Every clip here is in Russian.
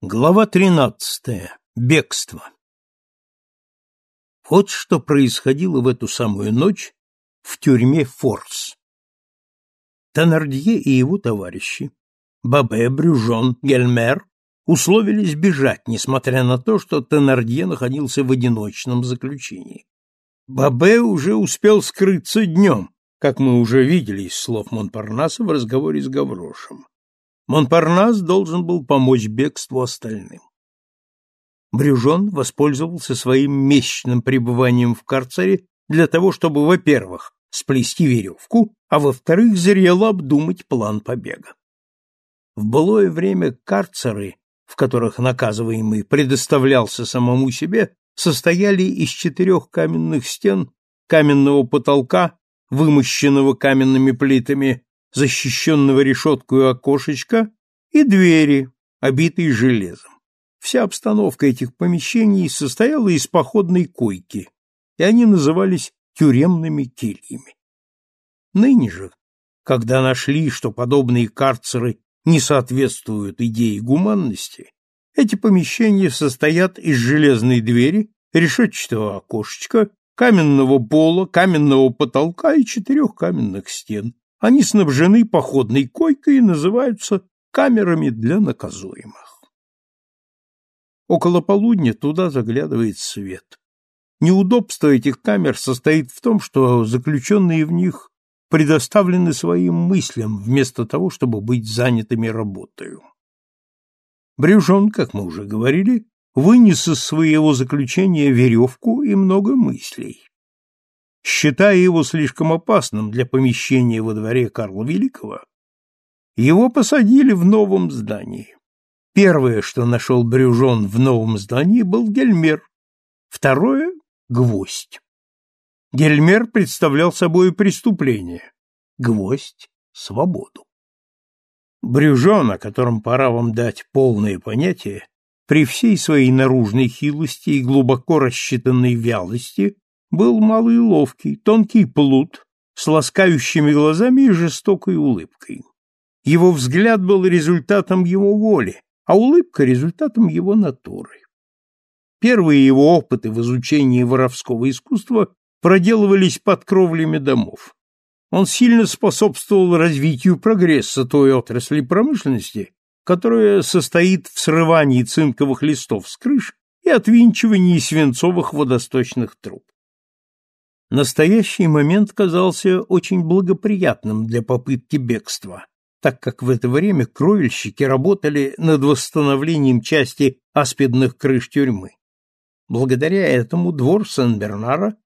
Глава тринадцатая. Бегство. Вот что происходило в эту самую ночь в тюрьме Форс. Теннердье и его товарищи, Бабе, Брюжон, Гельмер, условились бежать, несмотря на то, что Теннердье находился в одиночном заключении. Бабе уже успел скрыться днем, как мы уже видели из слов Монпарнаса в разговоре с Гаврошем. Монпарнас должен был помочь бегству остальным. Брюжон воспользовался своим месячным пребыванием в карцере для того, чтобы, во-первых, сплести веревку, а во-вторых, зрело обдумать план побега. В былое время карцеры, в которых наказываемый предоставлялся самому себе, состояли из четырех каменных стен, каменного потолка, вымощенного каменными плитами, защищенного решеткой окошечка, и двери, обитые железом. Вся обстановка этих помещений состояла из походной койки, и они назывались тюремными кельями. Ныне же, когда нашли, что подобные карцеры не соответствуют идее гуманности, эти помещения состоят из железной двери, решетчатого окошечка, каменного пола, каменного потолка и четырех каменных стен, они снабжены походной койкой и называются камерами для наказуемых. Около полудня туда заглядывает свет. Неудобство этих камер состоит в том, что заключенные в них предоставлены своим мыслям вместо того, чтобы быть занятыми работой. Брюжон, как мы уже говорили, вынес из своего заключения веревку и много мыслей считая его слишком опасным для помещения во дворе Карла Великого, его посадили в новом здании. Первое, что нашел Брюжон в новом здании, был гельмер, второе — гвоздь. Гельмер представлял собой преступление, гвоздь — свободу. Брюжон, о котором пора вам дать полное понятие, при всей своей наружной хилости и глубоко рассчитанной вялости, был малый ловкий, тонкий плут, с ласкающими глазами и жестокой улыбкой. Его взгляд был результатом его воли, а улыбка — результатом его натуры. Первые его опыты в изучении воровского искусства проделывались под кровлями домов. Он сильно способствовал развитию прогресса той отрасли промышленности, которая состоит в срывании цинковых листов с крыш и отвинчивании свинцовых водосточных труб. Настоящий момент казался очень благоприятным для попытки бегства, так как в это время кровельщики работали над восстановлением части аспидных крыш тюрьмы. Благодаря этому двор Сен-Бернара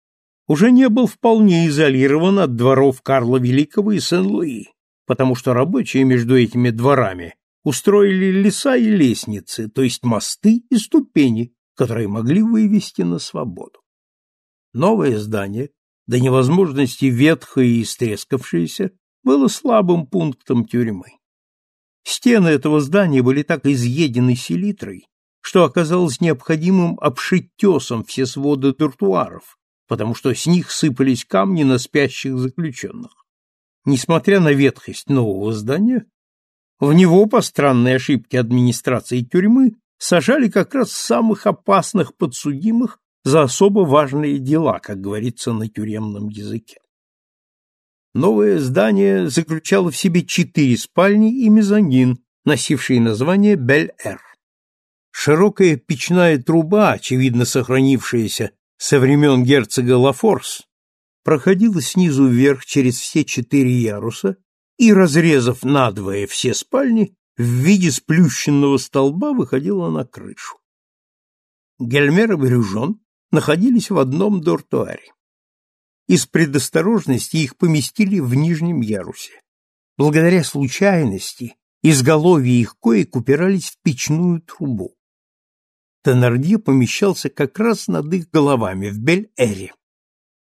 уже не был вполне изолирован от дворов Карла Великого и Сен-Луи, потому что рабочие между этими дворами устроили леса и лестницы, то есть мосты и ступени, которые могли вывести на свободу. Новое здание, до невозможности ветхое и истрескавшееся, было слабым пунктом тюрьмы. Стены этого здания были так изъедены селитрой, что оказалось необходимым обшить тесом все своды тротуаров, потому что с них сыпались камни на спящих заключенных. Несмотря на ветхость нового здания, в него по странной ошибке администрации тюрьмы сажали как раз самых опасных подсудимых за особо важные дела, как говорится на тюремном языке. Новое здание заключало в себе четыре спальни и мезонин, носившие название Бель-Эр. Широкая печная труба, очевидно сохранившаяся со времен герцога Лафорс, проходила снизу вверх через все четыре яруса и, разрезав надвое все спальни, в виде сплющенного столба выходила на крышу. Гельмер и Брюжон находились в одном дортуаре. Из предосторожности их поместили в нижнем ярусе. Благодаря случайности изголовья их коек упирались в печную трубу. Теннердье помещался как раз над их головами в Бель-Эре.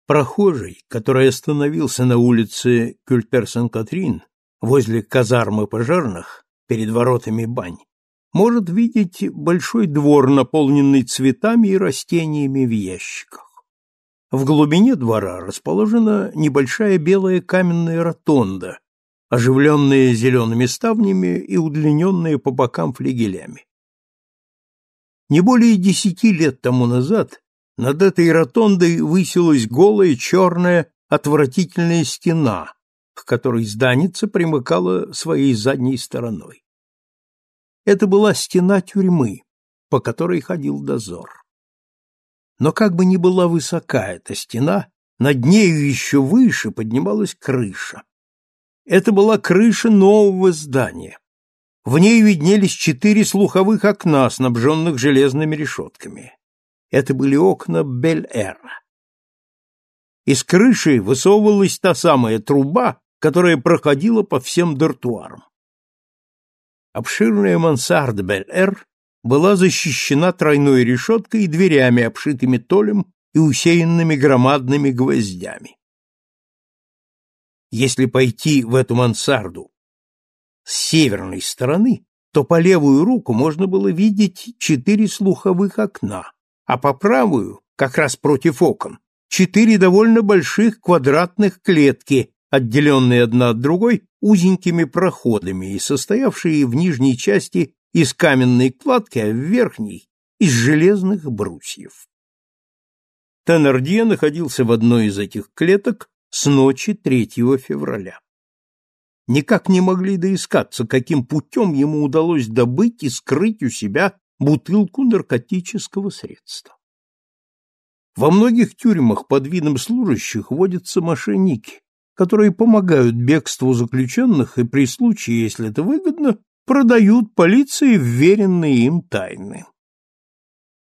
Прохожий, который остановился на улице Кюльтер-Сан-Катрин возле казармы пожарных перед воротами бань, может видеть большой двор, наполненный цветами и растениями в ящиках. В глубине двора расположена небольшая белая каменная ротонда, оживленная зелеными ставнями и удлиненная по бокам флигелями. Не более десяти лет тому назад над этой ротондой высилась голая черная отвратительная стена, к которой зданица примыкала своей задней стороной. Это была стена тюрьмы, по которой ходил дозор. Но как бы ни была высока эта стена, над нею еще выше поднималась крыша. Это была крыша нового здания. В ней виднелись четыре слуховых окна, снабженных железными решетками. Это были окна Бель-Эра. Из крыши высовывалась та самая труба, которая проходила по всем дартуарам. Обширная мансарда Бель-Эр была защищена тройной решеткой и дверями, обшитыми толем и усеянными громадными гвоздями. Если пойти в эту мансарду с северной стороны, то по левую руку можно было видеть четыре слуховых окна, а по правую, как раз против окон, четыре довольно больших квадратных клетки, отделенные одна от другой узенькими проходами и состоявшие в нижней части из каменной кладки, а в верхней — из железных брусьев. Теннердье находился в одной из этих клеток с ночи 3 февраля. Никак не могли доискаться, каким путем ему удалось добыть и скрыть у себя бутылку наркотического средства. Во многих тюрьмах под видом служащих водятся мошенники, которые помогают бегству заключенных и при случае, если это выгодно, продают полиции вверенные им тайны.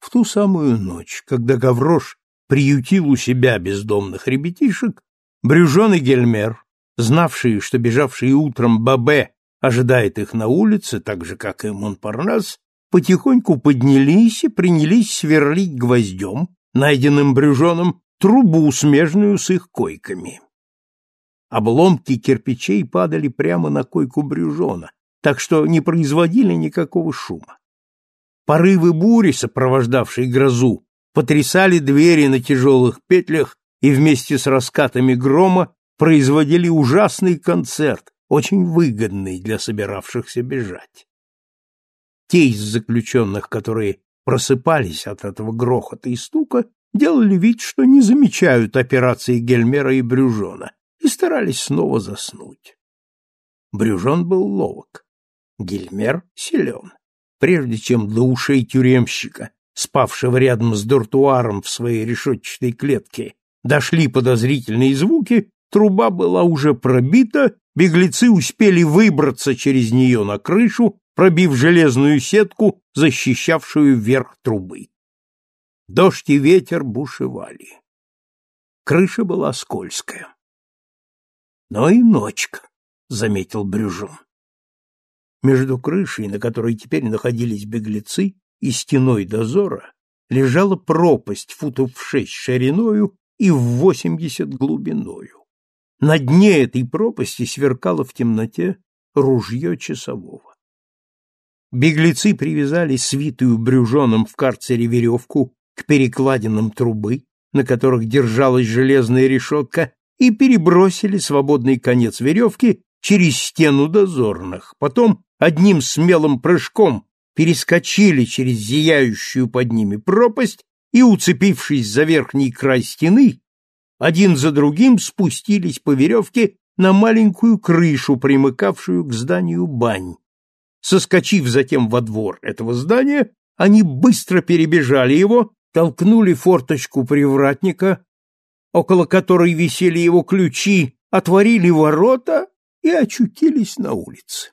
В ту самую ночь, когда Гаврош приютил у себя бездомных ребятишек, Брюжон и Гельмер, знавшие, что бежавший утром Бабе ожидает их на улице, так же, как и Монпарнас, потихоньку поднялись и принялись сверлить гвоздем, найденным Брюжоном, трубу, смежную с их койками. Обломки кирпичей падали прямо на койку Брюжона, так что не производили никакого шума. Порывы бури, сопровождавшие грозу, потрясали двери на тяжелых петлях и вместе с раскатами грома производили ужасный концерт, очень выгодный для собиравшихся бежать. Те из заключенных, которые просыпались от этого грохота и стука, делали вид, что не замечают операции Гельмера и Брюжона и старались снова заснуть. Брюжон был ловок, Гельмер силен. Прежде чем до ушей тюремщика, спавшего рядом с дуртуаром в своей решетчатой клетке, дошли подозрительные звуки, труба была уже пробита, беглецы успели выбраться через нее на крышу, пробив железную сетку, защищавшую верх трубы. Дождь и ветер бушевали. Крыша была скользкая. Но и ночка, — заметил Брюжон. Между крышей, на которой теперь находились беглецы, и стеной дозора лежала пропасть футов в шесть шириною и в восемьдесят глубиною. На дне этой пропасти сверкало в темноте ружье часового. Беглецы привязали свитую брюжоном в карцере веревку к перекладинам трубы, на которых держалась железная решетка, и перебросили свободный конец веревки через стену дозорных. Потом одним смелым прыжком перескочили через зияющую под ними пропасть и, уцепившись за верхний край стены, один за другим спустились по веревке на маленькую крышу, примыкавшую к зданию бань. Соскочив затем во двор этого здания, они быстро перебежали его, толкнули форточку привратника, около которой висели его ключи, отворили ворота и очутились на улице.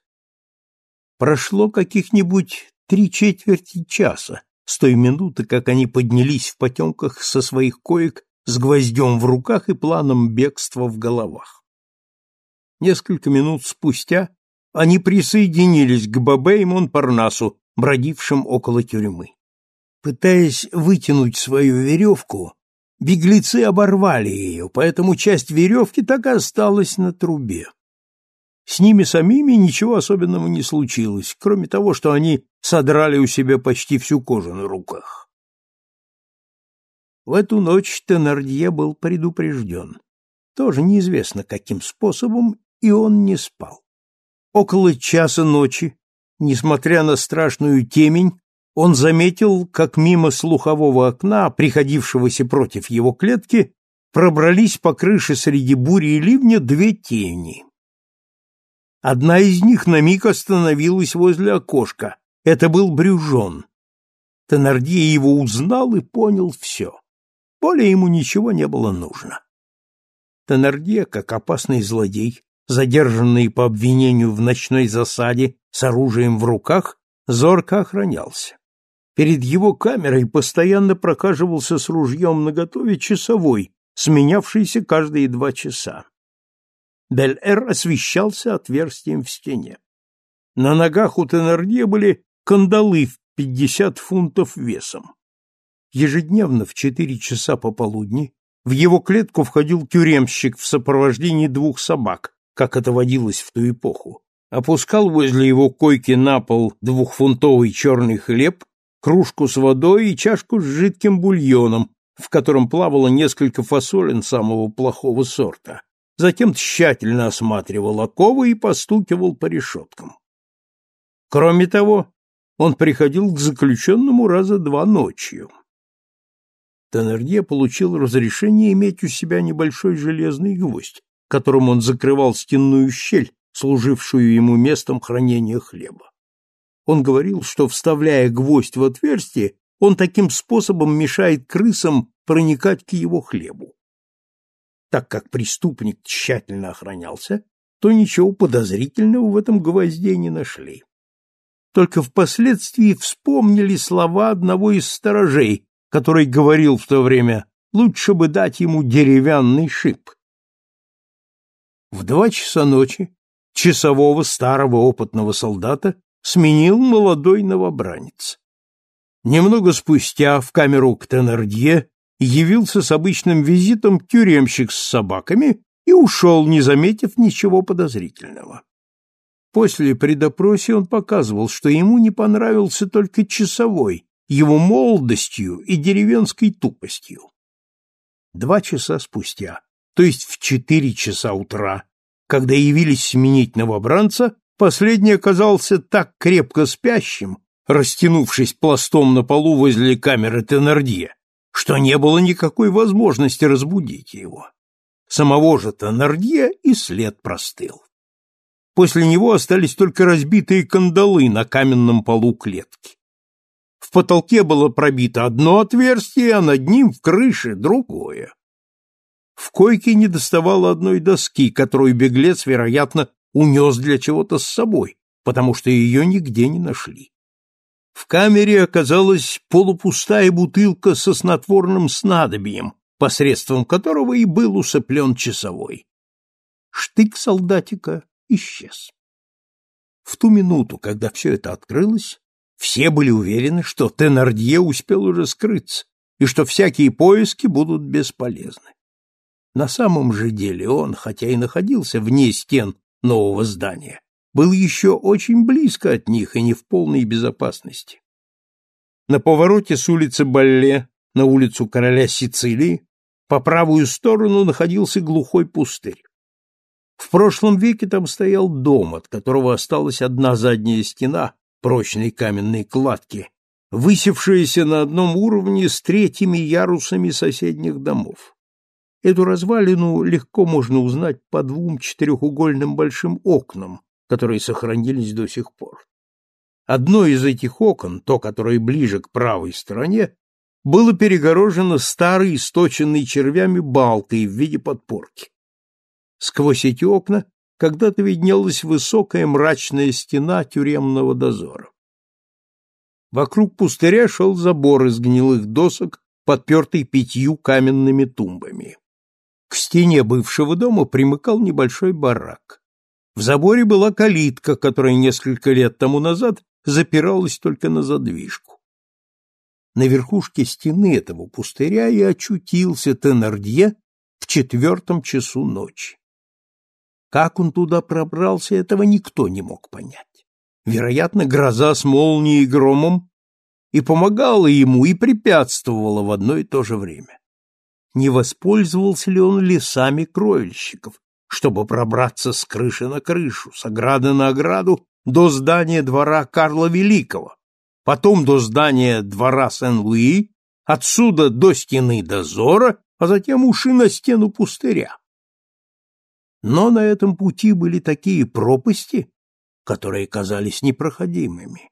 Прошло каких-нибудь три четверти часа с той минуты, как они поднялись в потемках со своих коек с гвоздем в руках и планом бегства в головах. Несколько минут спустя они присоединились к Бабе и Монпарнасу, бродившим около тюрьмы. Пытаясь вытянуть свою веревку, беглецы оборвали ее, поэтому часть веревки так и осталась на трубе. С ними самими ничего особенного не случилось, кроме того, что они содрали у себя почти всю кожу на руках. В эту ночь Теннердье был предупрежден. Тоже неизвестно, каким способом, и он не спал. Около часа ночи, несмотря на страшную темень, он заметил, как мимо слухового окна, приходившегося против его клетки, пробрались по крыше среди бури и ливня две тени. Одна из них на миг остановилась возле окошка. Это был Брюжон. Теннердье его узнал и понял все. Более ему ничего не было нужно. Теннердье, как опасный злодей, задержанный по обвинению в ночной засаде с оружием в руках, зорко охранялся. Перед его камерой постоянно прокаживался с ружьем наготове часовой, сменявшийся каждые два часа. Бель-Эр освещался отверстием в стене. На ногах у Теннердье были кандалы в пятьдесят фунтов весом. Ежедневно в четыре часа пополудни в его клетку входил тюремщик в сопровождении двух собак, как это водилось в ту эпоху, опускал возле его койки на пол двухфунтовый черный хлеб кружку с водой и чашку с жидким бульоном, в котором плавало несколько фасолин самого плохого сорта. Затем тщательно осматривал оковы и постукивал по решеткам. Кроме того, он приходил к заключенному раза два ночью. Теннердье получил разрешение иметь у себя небольшой железный гвоздь, которым он закрывал стенную щель, служившую ему местом хранения хлеба. Он говорил, что, вставляя гвоздь в отверстие, он таким способом мешает крысам проникать к его хлебу. Так как преступник тщательно охранялся, то ничего подозрительного в этом гвозде не нашли. Только впоследствии вспомнили слова одного из сторожей, который говорил в то время «лучше бы дать ему деревянный шип». В два часа ночи часового старого опытного солдата сменил молодой новобранец. Немного спустя в камеру к Теннердье явился с обычным визитом тюремщик с собаками и ушел, не заметив ничего подозрительного. После при допросе он показывал, что ему не понравился только часовой, его молодостью и деревенской тупостью. Два часа спустя, то есть в четыре часа утра, когда явились сменить новобранца, Последний оказался так крепко спящим, растянувшись пластом на полу возле камеры Теннердье, что не было никакой возможности разбудить его. Самого же Теннердье и след простыл. После него остались только разбитые кандалы на каменном полу клетки. В потолке было пробито одно отверстие, а над ним в крыше другое. В койке недоставало одной доски, которую беглец, вероятно, унес для чего-то с собой, потому что ее нигде не нашли. В камере оказалась полупустая бутылка со снотворным снадобьем, посредством которого и был усыплен часовой. Штык солдатика исчез. В ту минуту, когда все это открылось, все были уверены, что Тенардье успел уже скрыться и что всякие поиски будут бесполезны. На самом же деле он, хотя и находился вне стен нового здания, был еще очень близко от них и не в полной безопасности. На повороте с улицы Балле на улицу короля Сицилии по правую сторону находился глухой пустырь. В прошлом веке там стоял дом, от которого осталась одна задняя стена прочной каменной кладки, высевшаяся на одном уровне с третьими ярусами соседних домов. Эту развалину легко можно узнать по двум четырехугольным большим окнам, которые сохранились до сих пор. Одно из этих окон, то, которое ближе к правой стороне, было перегорожено старой, источенной червями балкой в виде подпорки. Сквозь эти окна когда-то виднелась высокая мрачная стена тюремного дозора. Вокруг пустыря шел забор из гнилых досок, подпертый пятью каменными тумбами. К стене бывшего дома примыкал небольшой барак. В заборе была калитка, которая несколько лет тому назад запиралась только на задвижку. На верхушке стены этого пустыря и очутился Теннердье в четвертом часу ночи. Как он туда пробрался, этого никто не мог понять. Вероятно, гроза с молнией и громом и помогала ему, и препятствовала в одно и то же время не воспользовался ли он лесами кровельщиков, чтобы пробраться с крыши на крышу, с ограды на ограду до здания двора Карла Великого, потом до здания двора Сен-Луи, отсюда до стены дозора, а затем уши на стену пустыря. Но на этом пути были такие пропасти, которые казались непроходимыми.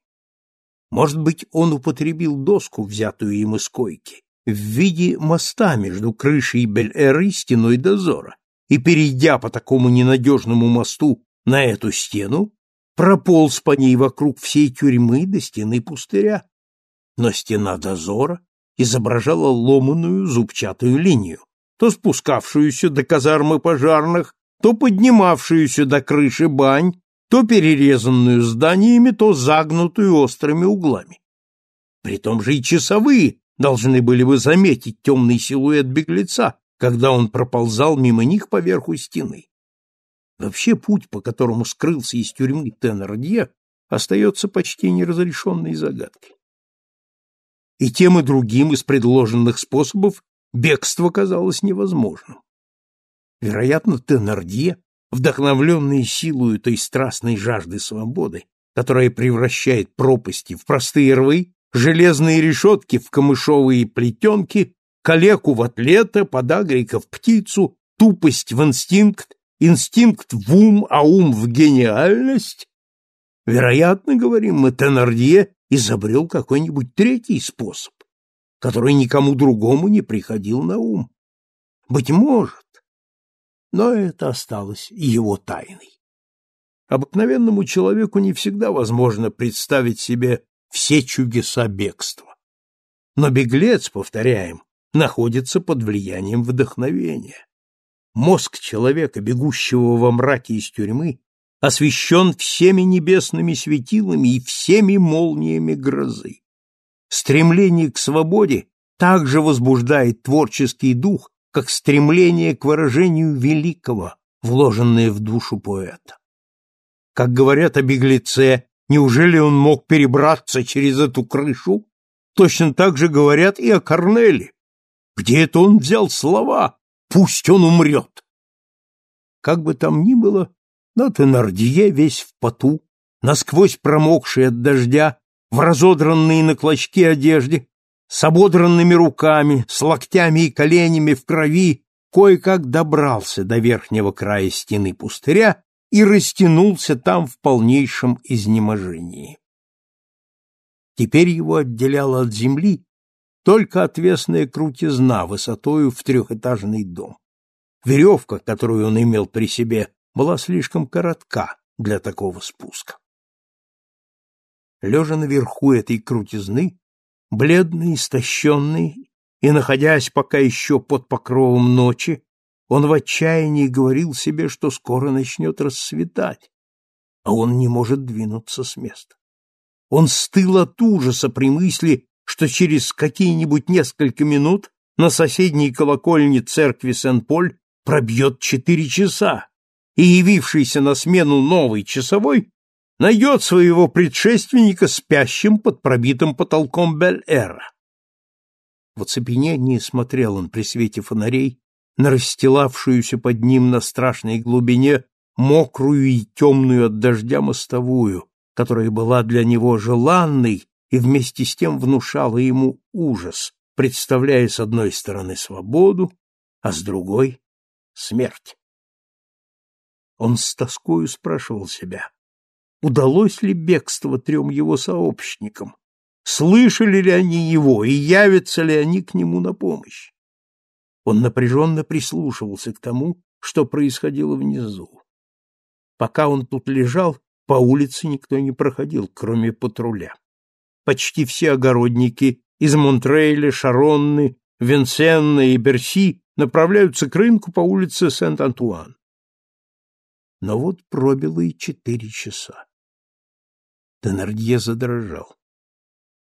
Может быть, он употребил доску, взятую им из койки, в виде моста между крышей Бель-Эр и стеной дозора, и, перейдя по такому ненадежному мосту на эту стену, прополз по ней вокруг всей тюрьмы до стены пустыря. Но стена дозора изображала ломаную зубчатую линию, то спускавшуюся до казармы пожарных, то поднимавшуюся до крыши бань, то перерезанную зданиями, то загнутую острыми углами. При том же и часовые должны были бы заметить темный силуэт беглеца, когда он проползал мимо них по верху стены. Вообще путь, по которому скрылся из тюрьмы Теннердье, остается почти неразрешенной загадкой. И тем и другим из предложенных способов бегство казалось невозможным. Вероятно, Теннердье, вдохновленный силой той страстной жажды свободы, которая превращает пропасти в простые рвы, железные решетки в камышовые плетенки, калеку в атлета, подагрика в птицу, тупость в инстинкт, инстинкт в ум, а ум в гениальность, вероятно, говорим мы, Теннердье изобрел какой-нибудь третий способ, который никому другому не приходил на ум. Быть может, но это осталось его тайной. Обыкновенному человеку не всегда возможно представить себе все чудеса бегства. Но беглец, повторяем, находится под влиянием вдохновения. Мозг человека, бегущего во мраке из тюрьмы, освещен всеми небесными светилами и всеми молниями грозы. Стремление к свободе также возбуждает творческий дух, как стремление к выражению великого, вложенное в душу поэта. Как говорят о беглеце, неужели он мог перебраться через эту крышу? Точно так же говорят и о Корнеле. Где это он взял слова, Пусть он умрет. Как бы там ни было, но Тенардье весь в поту, насквозь промокший от дождя, в разодранные на клочки одежде, с ободранными руками, с локтями и коленями в крови, кое-как добрался до верхнего края стены пустыря и растянулся там в полнейшем изнеможении. Теперь его отделяло от земли только отвесная крутизна высотою в трехэтажный дом. Веревка, которую он имел при себе, была слишком коротка для такого спуска. Лежа наверху этой крутизны, бледный, истощенный, и, находясь пока еще под покровом ночи, он в отчаянии говорил себе, что скоро начнет рассветать, а он не может двинуться с места. Он стыл от ужаса при мысли, что через какие-нибудь несколько минут на соседней колокольне церкви Сен-Поль пробьет четыре часа, и явившийся на смену новый часовой найдет своего предшественника спящим под пробитым потолком Бель-Эра. В оцепенении смотрел он при свете фонарей на расстилавшуюся под ним на страшной глубине мокрую и темную от дождя мостовую, которая была для него желанной и вместе с тем внушала ему ужас, представляя с одной стороны свободу, а с другой — смерть. Он с тоскою спрашивал себя, удалось ли бегство трем его сообщникам, слышали ли они его и явятся ли они к нему на помощь. Он напряженно прислушивался к тому, что происходило внизу. Пока он тут лежал, по улице никто не проходил, кроме патруля почти все огородники из Монтрейля, Шаронны, Венсенна и Берси направляются к рынку по улице Сент-Антуан. Но вот пробило и четыре часа. Теннердье задрожал.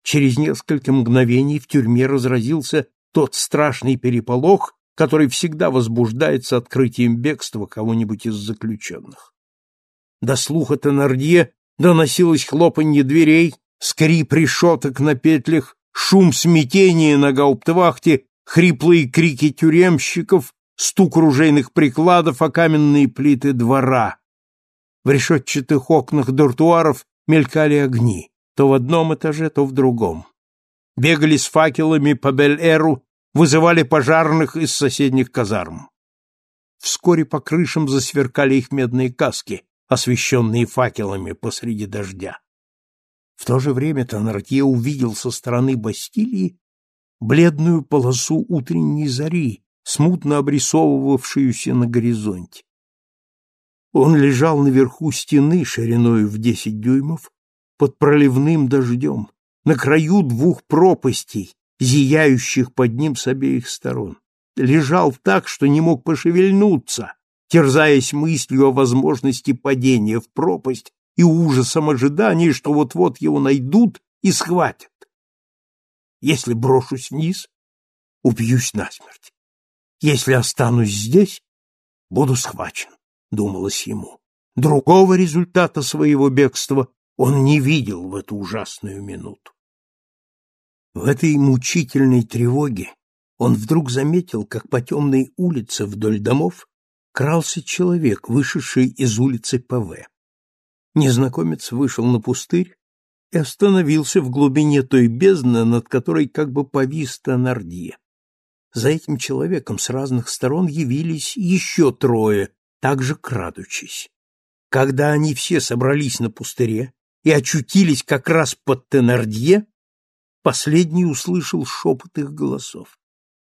Через несколько мгновений в тюрьме разразился тот страшный переполох, который всегда возбуждается открытием бегства кого-нибудь из заключенных. До слуха Теннердье доносилось хлопанье дверей, скрип решеток на петлях, шум смятения на гауптвахте, хриплые крики тюремщиков, стук ружейных прикладов о каменные плиты двора. В решетчатых окнах дуртуаров мелькали огни. то в одном этаже, то в другом. Бегали с факелами по Бель-Эру, вызывали пожарных из соседних казарм. Вскоре по крышам засверкали их медные каски, освещенные факелами посреди дождя. В то же время Тонартье увидел со стороны Бастилии бледную полосу утренней зари, смутно обрисовывавшуюся на горизонте. Он лежал наверху стены шириной в десять дюймов, под проливным дождем, на краю двух пропастей, зияющих под ним с обеих сторон. Лежал так, что не мог пошевельнуться, терзаясь мыслью о возможности падения в пропасть и ужасом ожидания, что вот-вот его найдут и схватят. Если брошусь вниз, убьюсь насмерть. Если останусь здесь, буду схвачен, думалось ему. Другого результата своего бегства он не видел в эту ужасную минуту. В этой мучительной тревоге он вдруг заметил, как по темной улице вдоль домов крался человек, вышедший из улицы ПВ. Незнакомец вышел на пустырь и остановился в глубине той бездны, над которой как бы повис Тонардье. За этим человеком с разных сторон явились еще трое, также крадучись. Когда они все собрались на пустыре и очутились как раз под Тенардье, последний услышал шепот их голосов.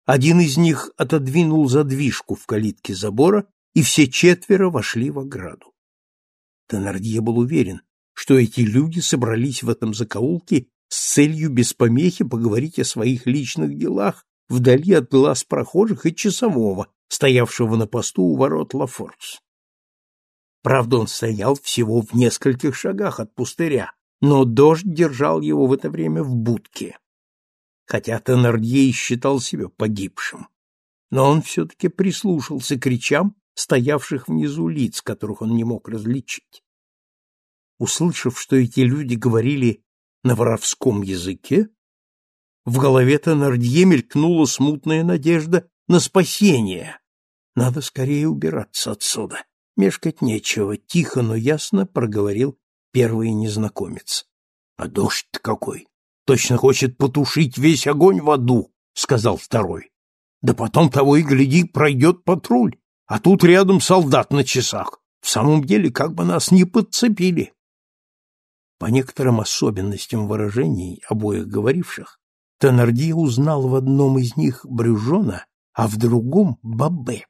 Один из них отодвинул задвижку в калитке забора и все четверо вошли в ограду. Теннердье был уверен, что эти люди собрались в этом закоулке с целью без помехи поговорить о своих личных делах вдали от глаз прохожих и часового, стоявшего на посту у ворот Лафорс. Правда, он стоял всего в нескольких шагах от пустыря, но дождь держал его в это время в будке. Хотя Теннердье считал себя погибшим, но он все-таки прислушался к речам стоявших внизу лиц, которых он не мог различить. Услышав, что эти люди говорили на воровском языке, в голове Тонардье мелькнула смутная надежда на спасение. Надо скорее убираться отсюда. Мешкать нечего, тихо, но ясно проговорил первый незнакомец. — А дождь-то какой! Точно хочет потушить весь огонь в аду, — сказал второй. — Да потом того и гляди, пройдет патруль. А тут рядом солдат на часах. В самом деле, как бы нас не подцепили. По некоторым особенностям выражений обоих говоривших, Теннерди узнал в одном из них Брюжона, а в другом — Бабе.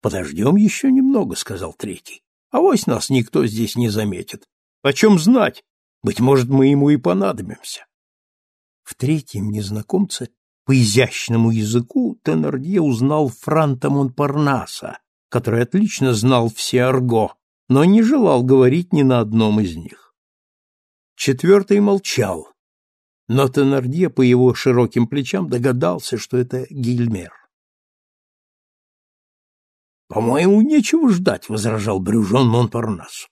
«Подождем еще немного», — сказал третий. «Авось нас никто здесь не заметит. О чем знать? Быть может, мы ему и понадобимся». В третьем незнакомце по изящному языку Теннердье узнал Франта Монпарнаса, который отлично знал все арго, но не желал говорить ни на одном из них. Четвертый молчал, но Теннердье по его широким плечам догадался, что это Гильмер. «По-моему, нечего ждать», — возражал Брюжон Монпарнасу.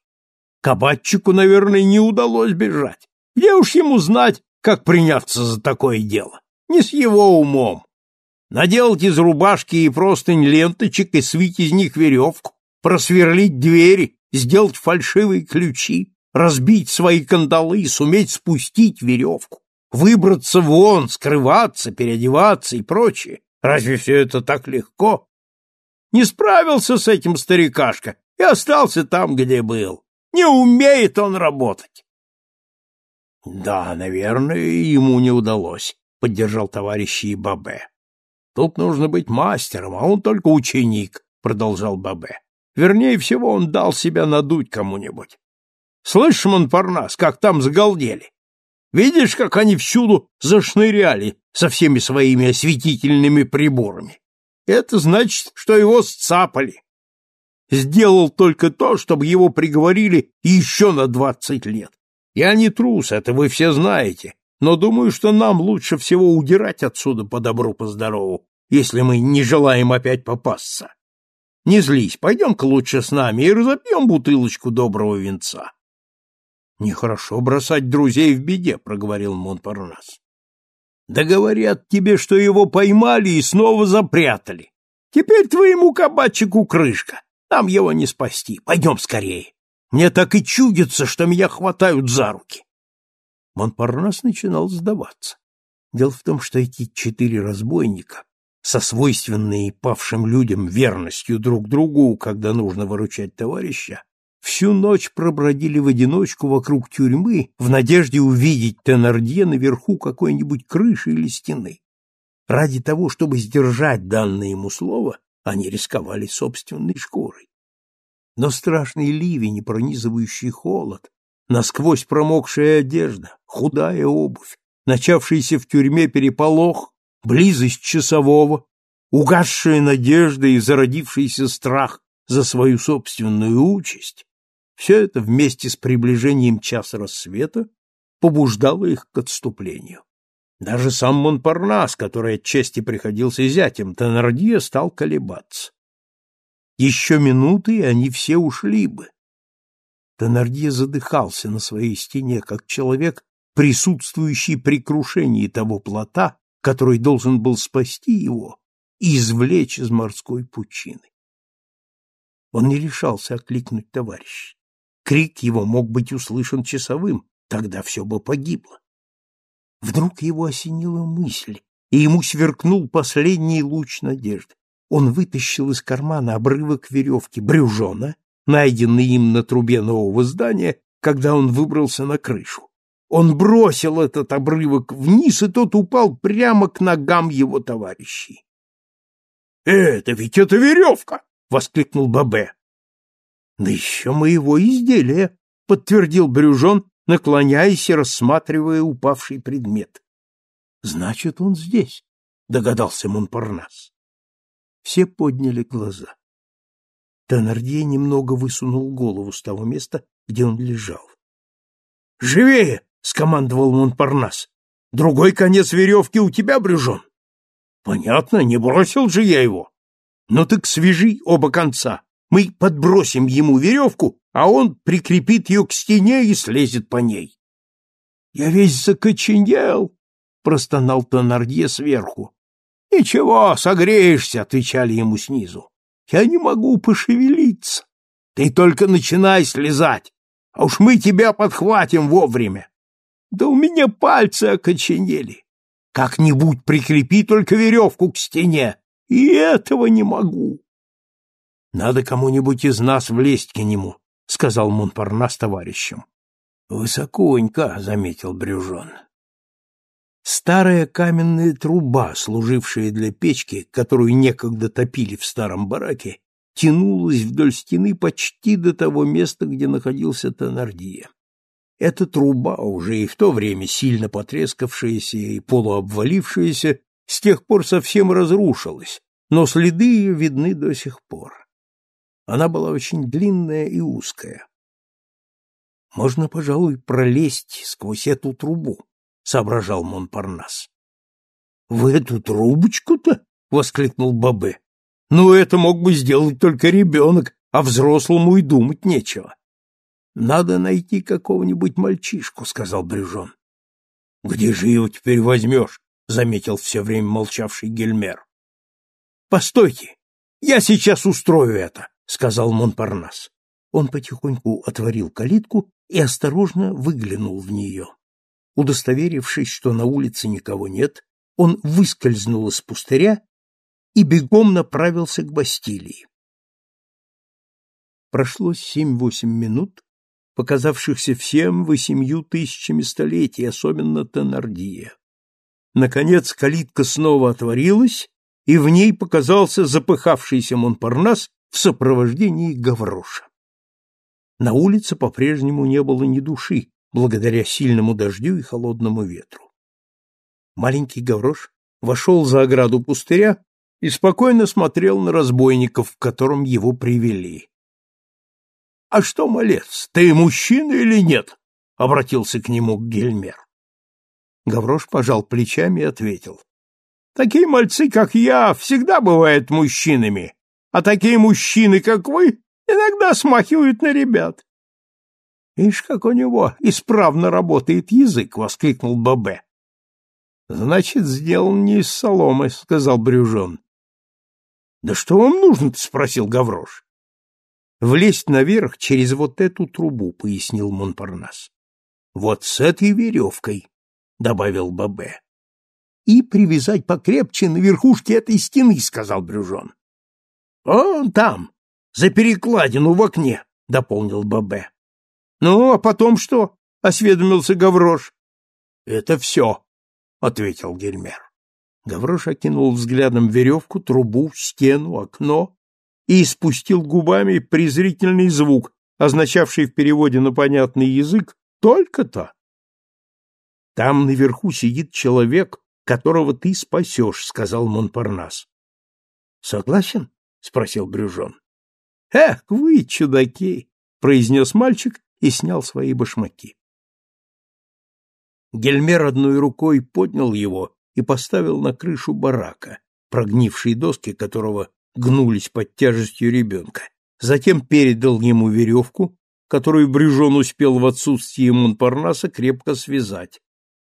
«Кабатчику, наверное, не удалось бежать. Где уж ему знать, как приняться за такое дело?» Не с его умом. Наделать из рубашки и простынь ленточек и свить из них веревку, просверлить двери, сделать фальшивые ключи, разбить свои кандалы и суметь спустить веревку, выбраться вон, скрываться, переодеваться и прочее. Разве все это так легко? Не справился с этим старикашка и остался там, где был. Не умеет он работать. Да, наверное, ему не удалось поддержал товарища Бабе. Тут нужно быть мастером, а он только ученик, продолжал Бабе. Вернее всего, он дал себя надуть кому-нибудь. Слышишь, Монпарнас, как там загалдели? Видишь, как они всюду зашныряли со всеми своими осветительными приборами? Это значит, что его сцапали. Сделал только то, чтобы его приговорили еще на двадцать лет. Я не трус, это вы все знаете, но думаю, что нам лучше всего удирать отсюда по добру, по здорову, если мы не желаем опять попасться. Не злись, пойдем-ка лучше с нами и разопьем бутылочку доброго винца. — Нехорошо бросать друзей в беде, — проговорил Монпарнас. — Да говорят тебе, что его поймали и снова запрятали. Теперь твоему кабачику крышка, нам его не спасти. Пойдем скорее. Мне так и чудится, что меня хватают за руки. Монпарнас начинал сдаваться. Дело в том, что эти четыре разбойника, со свойственной павшим людям верностью друг другу, когда нужно выручать товарища, всю ночь пробродили в одиночку вокруг тюрьмы в надежде увидеть Тенардье наверху какой-нибудь крыши или стены. Ради того, чтобы сдержать данное ему слово, они рисковали собственной шкурой. Но страшный ливень и пронизывающий холод, насквозь промокшая одежда, худая обувь, начавшийся в тюрьме переполох, близость часового, угасшая надежда и зародившийся страх за свою собственную участь, все это вместе с приближением часа рассвета побуждало их к отступлению. Даже сам Монпарнас, который отчасти приходился зятем Теннердье, стал колебаться. Еще минуты, и они все ушли бы. Теннердье задыхался на своей стене, как человек, присутствующий при крушении того плота, который должен был спасти его и извлечь из морской пучины. Он не решался окликнуть товарища. Крик его мог быть услышан часовым, тогда все бы погибло. Вдруг его осенила мысль, и ему сверкнул последний луч надежды. Он вытащил из кармана обрывок веревки брюжона, найденный им на трубе нового здания, когда он выбрался на крышу. Он бросил этот обрывок вниз, и тот упал прямо к ногам его товарищей. — Это ведь это веревка! — воскликнул Бабе. — Да еще моего изделия, — подтвердил Брюжон, наклоняясь и рассматривая упавший предмет. — Значит, он здесь, — догадался Монпарнас. Все подняли глаза. Теннердье немного высунул голову с того места, где он лежал. «Живее!» — скомандовал Монпарнас. — Другой конец веревки у тебя, Брюжон? — Понятно, не бросил же я его. — Ну так свяжи оба конца. Мы подбросим ему веревку, а он прикрепит ее к стене и слезет по ней. — Я весь закоченел, — простонал Тонардье сверху. — Ничего, согреешься, — отвечали ему снизу. — Я не могу пошевелиться. Ты только начинай слезать, а уж мы тебя подхватим вовремя. Да у меня пальцы окоченели. Как-нибудь прикрепи только веревку к стене. И этого не могу. Надо кому-нибудь из нас влезть к нему, сказал Монпарнас товарищам. Высоконько, заметил Брюжон. Старая каменная труба, служившая для печки, которую некогда топили в старом бараке, тянулась вдоль стены почти до того места, где находился Тонардия. Эта труба, уже и в то время сильно потрескавшаяся и полуобвалившаяся, с тех пор совсем разрушилась, но следы ее видны до сих пор. Она была очень длинная и узкая. «Можно, пожалуй, пролезть сквозь эту трубу», — соображал Монпарнас. «В эту трубочку-то?» — воскликнул Бабе. «Ну, это мог бы сделать только ребенок, а взрослому и думать нечего». Надо найти какого-нибудь мальчишку, сказал Брюжон. Где же его теперь возьмешь? заметил все время молчавший Гельмер. Постойте, я сейчас устрою это, сказал Монпарнас. Он потихоньку отворил калитку и осторожно выглянул в нее. Удостоверившись, что на улице никого нет, он выскользнул из пустыря и бегом направился к Бастилии. Прошло семь-восемь минут, показавшихся всем восемью тысячами столетий, особенно Теннардия. Наконец калитка снова отворилась, и в ней показался запыхавшийся Монпарнас в сопровождении Гавроша. На улице по-прежнему не было ни души, благодаря сильному дождю и холодному ветру. Маленький Гаврош вошел за ограду пустыря и спокойно смотрел на разбойников, в котором его привели. — А что, малец, ты мужчина или нет? — обратился к нему Гельмер. Гаврош пожал плечами и ответил. — Такие мальцы, как я, всегда бывают мужчинами, а такие мужчины, как вы, иногда смахивают на ребят. — Ишь, как у него исправно работает язык! — воскликнул Бабе. — Значит, сделан не из соломы, — сказал Брюжон. — Да что вам нужно-то? — спросил Гаврош. Влезть наверх через вот эту трубу, пояснил Монпарнас. Вот с этой веревкой, — добавил Бабе. — И привязать покрепче на верхушке этой стены, — сказал Брюжон. — Он там, за перекладину в окне, — дополнил Бабе. — Ну, а потом что? — осведомился Гаврош. — Это все, — ответил Гельмер. Гаврош окинул взглядом веревку, трубу, стену, окно и испустил губами презрительный звук, означавший в переводе на понятный язык «только-то». «Там наверху сидит человек, которого ты спасешь», — сказал Монпарнас. «Согласен?» — спросил Брюжон. «Эх, вы чудаки!» — произнес мальчик и снял свои башмаки. Гельмер одной рукой поднял его и поставил на крышу барака, прогнившие доски которого гнулись под тяжестью ребенка. Затем передал ему веревку, которую Брюжон успел в отсутствие Монпарнаса крепко связать.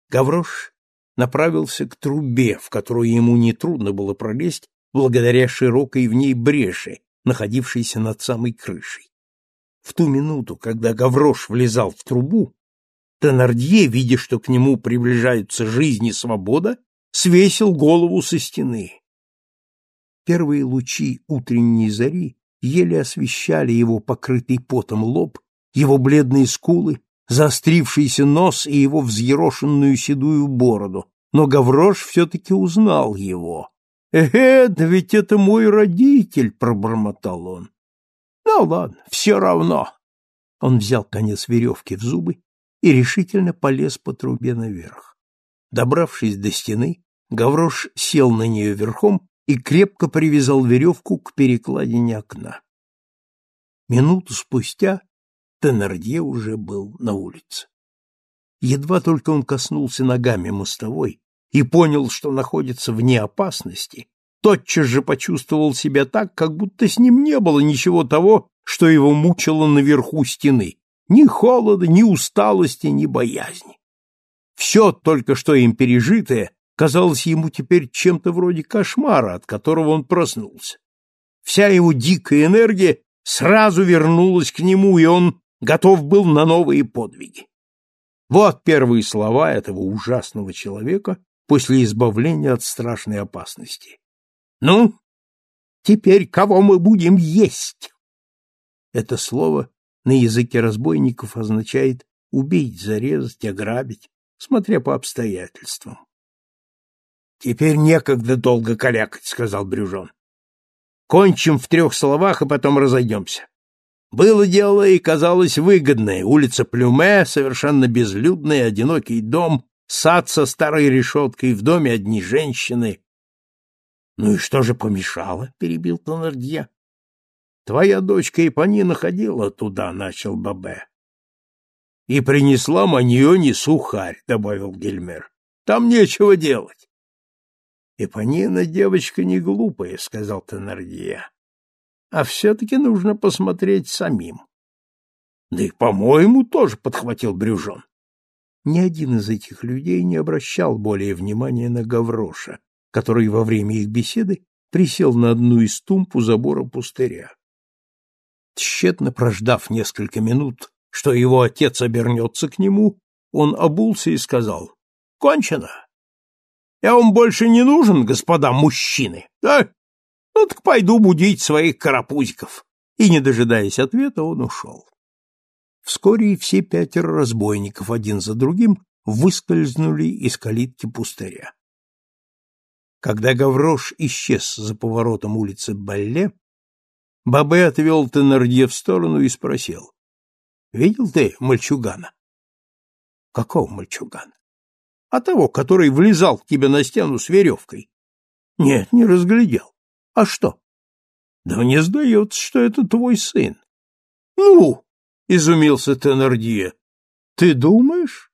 Гаврош направился к трубе, в которую ему нетрудно было пролезть благодаря широкой в ней бреши, находившейся над самой крышей. В ту минуту, когда Гаврош влезал в трубу, Тенардье, видя, что к нему приближаются жизнь и свобода, свесил голову со стены. Первые лучи утренней зари еле освещали его покрытый потом лоб, его бледные скулы, заострившийся нос и его взъерошенную седую бороду, но Гаврош все-таки узнал его. «Эхе, да ведь это мой родитель!» — пробормотал он. «Ну ладно, все равно!» Он взял конец веревки в зубы и решительно полез по трубе наверх. Добравшись до стены, Гаврош сел на нее верхом и крепко привязал веревку к перекладине окна. Минуту спустя Теннердье уже был на улице. Едва только он коснулся ногами мостовой и понял, что находится вне опасности, тотчас же почувствовал себя так, как будто с ним не было ничего того, что его мучило наверху стены, ни холода, ни усталости, ни боязни. Все только что им пережитое казалось ему теперь чем-то вроде кошмара, от которого он проснулся. Вся его дикая энергия сразу вернулась к нему, и он готов был на новые подвиги. Вот первые слова этого ужасного человека после избавления от страшной опасности. «Ну, теперь кого мы будем есть?» Это слово на языке разбойников означает убить, зарезать, ограбить, смотря по обстоятельствам. Теперь некогда долго калякать, сказал Брюжон. Кончим в трех словах и потом разойдемся. Было дело и казалось выгодное. Улица Плюме, совершенно безлюдный, одинокий дом, сад со старой решеткой, в доме одни женщины. — Ну и что же помешало? — перебил Тонардье. — Твоя дочка Ипанина ходила туда, — начал Бабе. — И принесла маньоне сухарь, — добавил Гельмер. — Там нечего делать. Эпонина девочка не глупая, сказал Теннердье. А все-таки нужно посмотреть самим. Да и, по-моему, тоже подхватил Брюжон. Ни один из этих людей не обращал более внимания на Гавроша, который во время их беседы присел на одну из тумб у забора пустыря. Тщетно прождав несколько минут, что его отец обернется к нему, он обулся и сказал «Кончено! Я вам больше не нужен, господа мужчины, да? Ну так пойду будить своих карапузиков. И, не дожидаясь ответа, он ушел. Вскоре все пятеро разбойников один за другим выскользнули из калитки пустыря. Когда Гаврош исчез за поворотом улицы Балле, Бабе отвел Теннердье в сторону и спросил. — Видел ты мальчугана? — Какого мальчугана? а того, который влезал к тебе на стену с веревкой. Нет, не разглядел. А что? Да мне сдается, что это твой сын. Ну, изумился Теннердье. Ты думаешь?